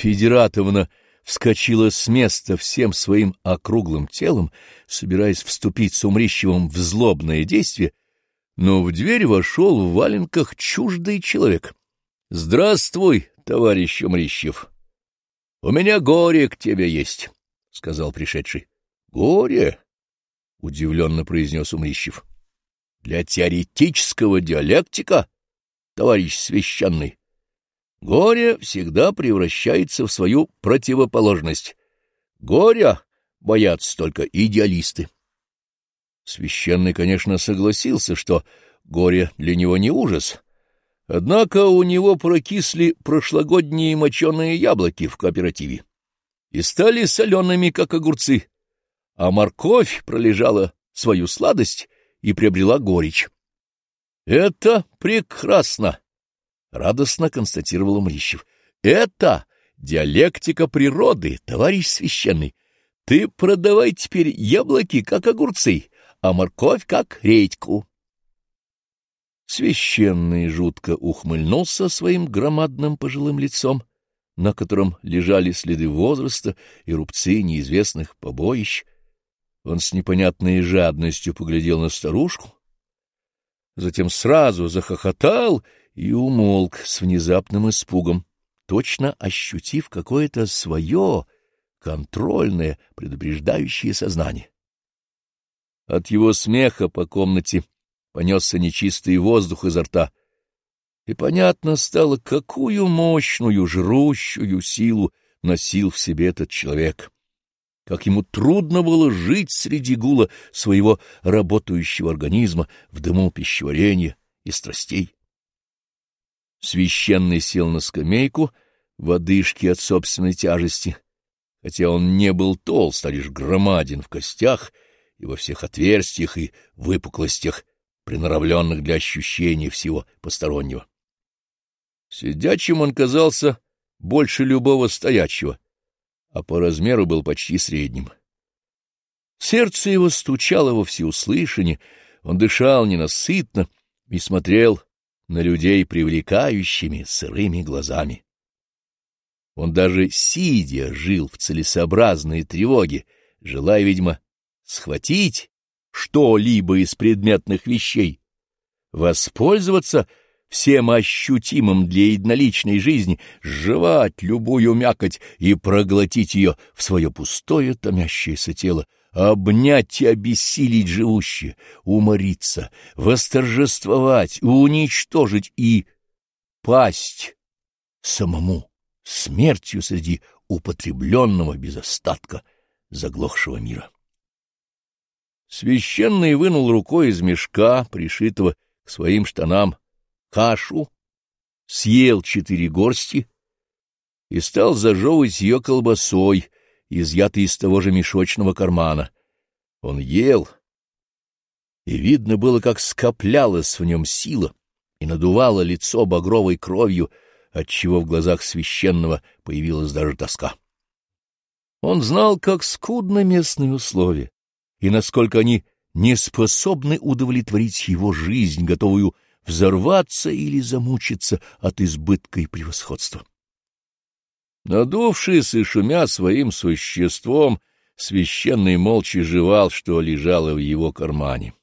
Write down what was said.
Федератовна вскочила с места всем своим округлым телом, собираясь вступить с Умрищевым в злобное действие, но в дверь вошел в валенках чуждый человек. — Здравствуй, товарищ Умрищев. — У меня горе к тебе есть, — сказал пришедший. — Горе? — удивленно произнес Умрищев. — Для теоретического диалектика, товарищ священный, горе всегда превращается в свою противоположность. Горя боятся только идеалисты. Священный, конечно, согласился, что горе для него не ужас. Однако у него прокисли прошлогодние моченые яблоки в кооперативе и стали солеными, как огурцы, а морковь пролежала свою сладость и приобрела горечь. — Это прекрасно! — радостно констатировал Мрищев. — Это диалектика природы, товарищ священный. Ты продавай теперь яблоки, как огурцы, а морковь как редьку. Священный жутко ухмыльнулся своим громадным пожилым лицом, на котором лежали следы возраста и рубцы неизвестных побоищ. Он с непонятной жадностью поглядел на старушку, затем сразу захохотал и умолк с внезапным испугом, точно ощутив какое-то свое контрольное, предупреждающее сознание. От его смеха по комнате понесся нечистый воздух изо рта, и понятно стало, какую мощную, жрущую силу носил в себе этот человек, как ему трудно было жить среди гула своего работающего организма в дыму пищеварения и страстей. Священный сел на скамейку в одышке от собственной тяжести, хотя он не был толст, а лишь громаден в костях — и во всех отверстиях и выпуклостях, приноровленных для ощущения всего постороннего. Сидячим он казался больше любого стоячего, а по размеру был почти средним. Сердце его стучало во всеуслышание, он дышал ненасытно и смотрел на людей привлекающими сырыми глазами. Он даже сидя жил в целесообразной тревоге, желая, видимо, схватить что-либо из предметных вещей, воспользоваться всем ощутимым для единоличной жизни, сживать любую мякоть и проглотить ее в свое пустое томящееся тело, обнять и обессилить живущее, умориться, восторжествовать, уничтожить и пасть самому смертью среди употребленного без остатка заглохшего мира. Священный вынул рукой из мешка, пришитого к своим штанам, кашу, съел четыре горсти и стал зажевывать ее колбасой, изъятой из того же мешочного кармана. Он ел, и видно было, как скоплялась в нем сила и надувало лицо багровой кровью, отчего в глазах священного появилась даже тоска. Он знал, как скудны местные условия, и насколько они не способны удовлетворить его жизнь, готовую взорваться или замучиться от избытка и превосходства. Надувшись и шумя своим существом, священный молча жевал, что лежало в его кармане.